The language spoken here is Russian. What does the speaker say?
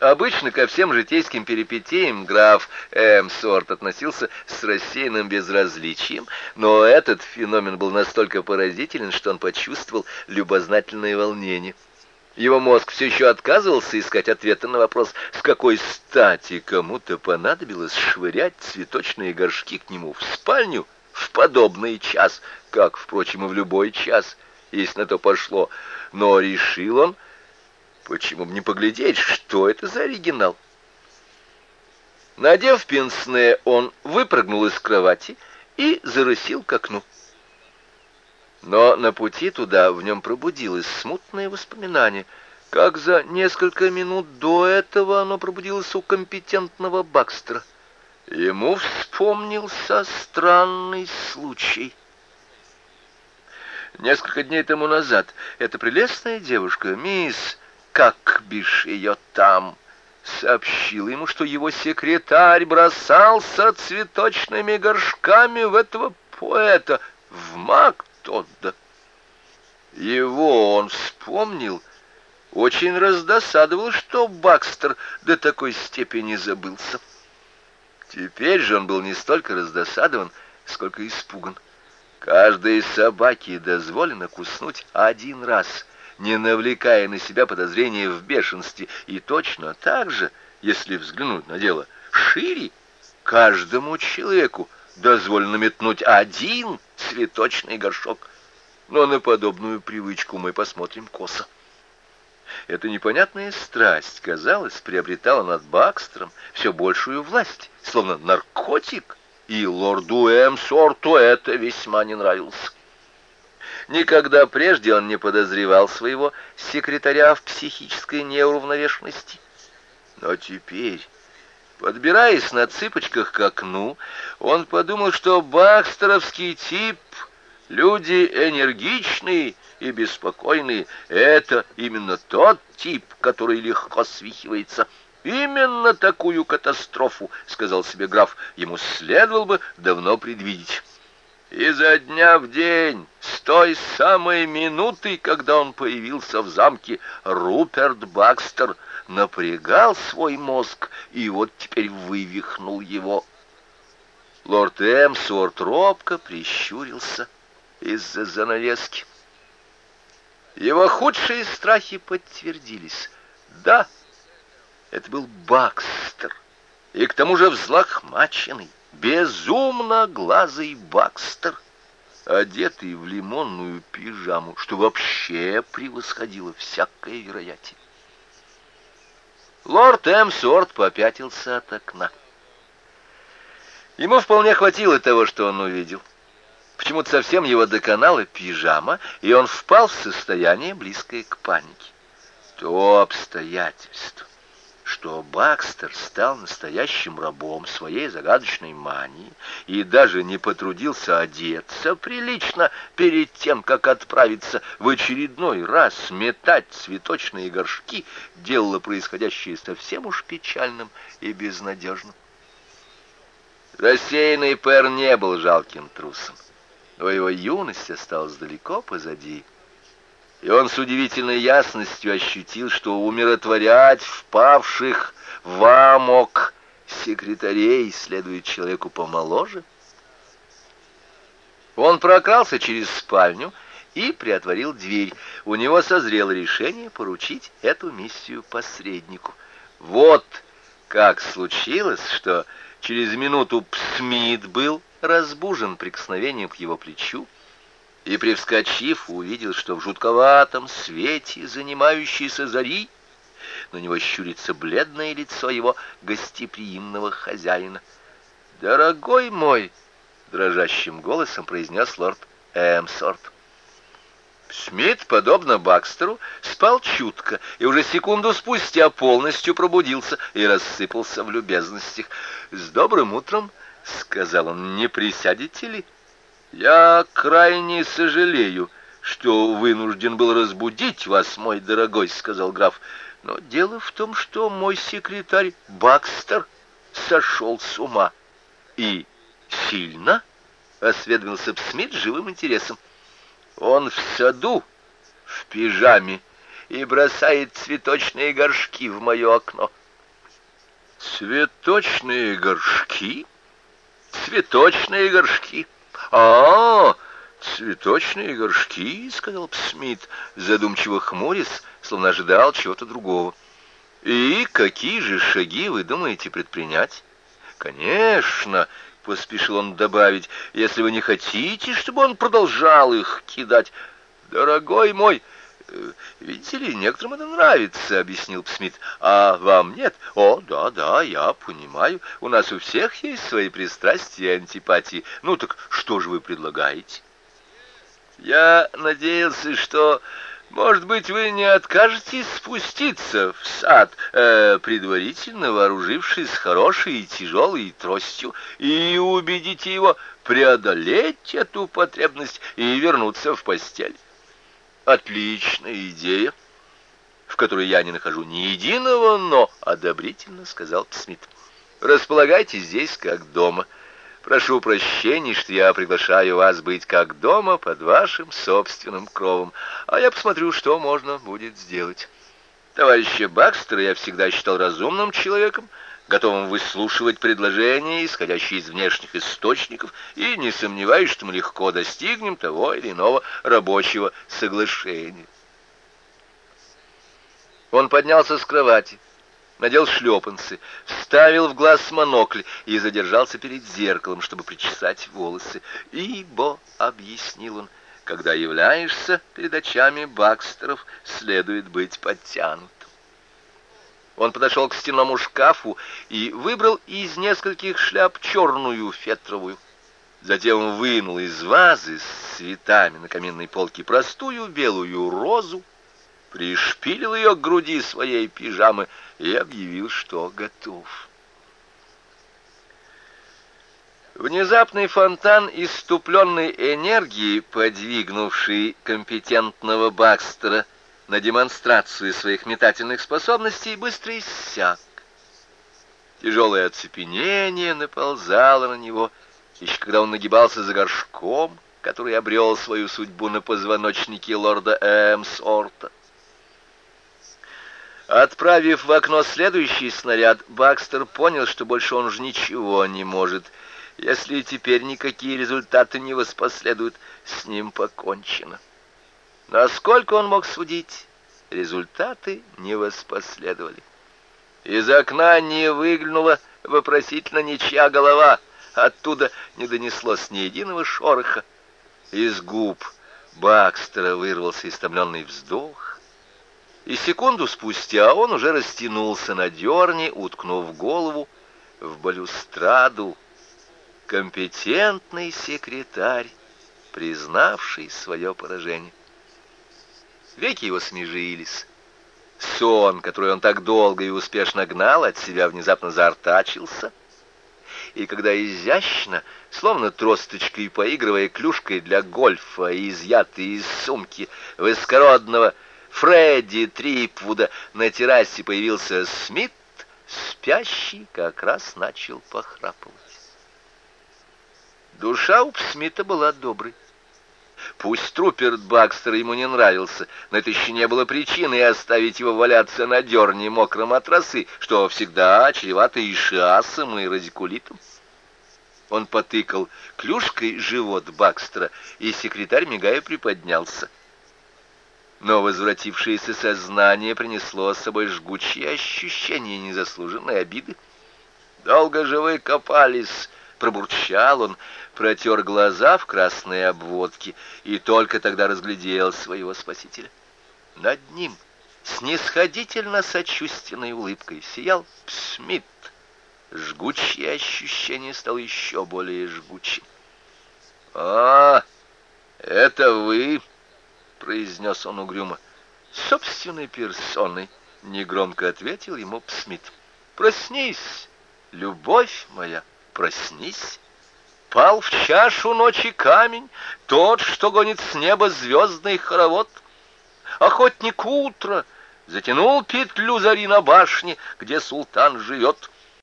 Обычно ко всем житейским перипетиям граф Эмсорт относился с рассеянным безразличием, но этот феномен был настолько поразителен, что он почувствовал любознательное волнение. Его мозг все еще отказывался искать ответы на вопрос, с какой стати кому-то понадобилось швырять цветочные горшки к нему в спальню в подобный час, как, впрочем, и в любой час, если на то пошло. Но решил он, Почему бы не поглядеть, что это за оригинал? Надев пенсне, он выпрыгнул из кровати и зарысил к окну. Но на пути туда в нем пробудилось смутное воспоминание, как за несколько минут до этого оно пробудилось у компетентного Бакстера. Ему вспомнился странный случай. Несколько дней тому назад эта прелестная девушка, мисс как бишь ее там, сообщил ему, что его секретарь бросался цветочными горшками в этого поэта, в Мактодда. Его он вспомнил, очень раздосадовал, что Бакстер до такой степени забылся. Теперь же он был не столько раздосадован, сколько испуган. Каждой собаке дозволено куснуть один раз — не навлекая на себя подозрения в бешенстве, и точно так же, если взглянуть на дело шире, каждому человеку дозволено метнуть один цветочный горшок. Но на подобную привычку мы посмотрим косо. Эта непонятная страсть, казалось, приобретала над Бакстером все большую власть, словно наркотик, и лорду Эмсорту это весьма не нравилось. Никогда прежде он не подозревал своего секретаря в психической неуравновешенности. Но теперь, подбираясь на цыпочках к окну, он подумал, что бакстеровский тип — люди энергичные и беспокойные. Это именно тот тип, который легко свихивается. Именно такую катастрофу, — сказал себе граф, — ему следовало бы давно предвидеть. Изо дня в день, с той самой минуты, когда он появился в замке, Руперт Бакстер напрягал свой мозг и вот теперь вывихнул его. Лорд Эмсуорт робко прищурился из-за занавески. Его худшие страхи подтвердились. Да, это был Бакстер, и к тому же взлохмаченный безумно глазый Бакстер, одетый в лимонную пижаму, что вообще превосходило всякое вероятие. Лорд Эмсорт попятился от окна. Ему вполне хватило того, что он увидел. Почему-то совсем его доконала пижама, и он впал в состояние, близкое к панике. То обстоятельство, что Бакстер стал настоящим рабом своей загадочной мании и даже не потрудился одеться прилично перед тем, как отправиться в очередной раз метать цветочные горшки, делало происходящее совсем уж печальным и безнадежным. Рассеянный Пер не был жалким трусом, но его юность осталась далеко позади и он с удивительной ясностью ощутил, что умиротворять впавших в амок секретарей следует человеку помоложе. Он прокрался через спальню и приотворил дверь. У него созрело решение поручить эту миссию посреднику. Вот как случилось, что через минуту Псмит был разбужен прикосновением к его плечу, и, привскочив, увидел, что в жутковатом свете занимающейся зари на него щурится бледное лицо его гостеприимного хозяина. «Дорогой мой!» — дрожащим голосом произнес лорд Эмсорт. Смит, подобно Бакстеру, спал чутко и уже секунду спустя полностью пробудился и рассыпался в любезностях. «С добрым утром!» — сказал он. «Не присядете ли?» Я крайне сожалею, что вынужден был разбудить вас, мой дорогой, сказал граф. Но дело в том, что мой секретарь Бакстер сошел с ума. И сильно осведомился Смит живым интересом. Он в саду, в пижаме, и бросает цветочные горшки в мое окно. Цветочные горшки? Цветочные горшки. А, цветочные горшки, сказал Смит, задумчиво хмурясь, словно ожидал чего-то другого. И какие же шаги вы думаете предпринять? Конечно, поспешил он добавить, если вы не хотите, чтобы он продолжал их кидать. Дорогой мой, видите ли, некоторым это нравится, объяснил Смит. А вам нет? О, да, да, я понимаю. У нас у всех есть свои пристрастия и антипатии. Ну так что же вы предлагаете? Я надеялся, что может быть, вы не откажетесь спуститься в сад, э, предварительно вооружившись хорошей и тяжелой тростью, и убедите его преодолеть эту потребность и вернуться в постель. Отличная идея, в которой я не нахожу ни единого «но», — одобрительно сказал Смит. Располагайтесь здесь как дома. — Прошу прощения, что я приглашаю вас быть как дома под вашим собственным кровом, а я посмотрю, что можно будет сделать. Товарища Бакстера я всегда считал разумным человеком, готовым выслушивать предложения, исходящие из внешних источников, и не сомневаюсь, что мы легко достигнем того или иного рабочего соглашения. Он поднялся с кровати надел шлепанцы, вставил в глаз монокль и задержался перед зеркалом, чтобы причесать волосы. «Ибо», — объяснил он, — «когда являешься перед очами Бакстеров, следует быть подтянутым». Он подошел к стенному шкафу и выбрал из нескольких шляп черную фетровую. Затем вынул из вазы с цветами на каменной полке простую белую розу, пришпилил ее к груди своей пижамы и объявил, что готов. Внезапный фонтан иступленной энергии, подвигнувший компетентного Бакстера на демонстрацию своих метательных способностей, быстро иссяк. Тяжелое оцепенение наползало на него, еще когда он нагибался за горшком, который обрел свою судьбу на позвоночнике лорда Эмсорта. Отправив в окно следующий снаряд, Бакстер понял, что больше он уже ничего не может. Если теперь никакие результаты не воспоследуют, с ним покончено. Насколько он мог судить, результаты не воспоследовали. Из окна не выглянула вопросительно ничья голова, оттуда не донеслось ни единого шороха. Из губ Бакстера вырвался истомленный вздох, и секунду спустя он уже растянулся на дерне, уткнув голову в балюстраду. Компетентный секретарь, признавший свое поражение. Веки его смежились. Сон, который он так долго и успешно гнал от себя, внезапно заортачился. И когда изящно, словно тросточкой поигрывая клюшкой для гольфа, изъятый из сумки высокородного Фредди Трипвуда на террасе появился Смит, спящий как раз начал похрапывать. Душа у Смита была доброй. Пусть Труперт Бакстер ему не нравился, но это еще не было причиной оставить его валяться на дерне мокром от росы, что всегда чревато и шиасом, и радикулитом. Он потыкал клюшкой живот Бакстера, и секретарь, мигая, приподнялся но возвратившееся сознание принесло с собой жгучие ощущения незаслуженной обиды. «Долго же вы копались!» — пробурчал он, протер глаза в красной обводке и только тогда разглядел своего спасителя. Над ним снисходительно сочувственной улыбкой сиял Смит. Жгучее ощущение стало еще более жгучим. «А, это вы!» — произнес он угрюмо. «Собственной персоной», — негромко ответил ему Смит. «Проснись, любовь моя, проснись». Пал в чашу ночи камень, тот, что гонит с неба звездный хоровод. Охотник утро затянул петлю зари на башне, где султан живет.